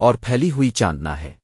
اور پھیلی ہوئی چاندنا ہے۔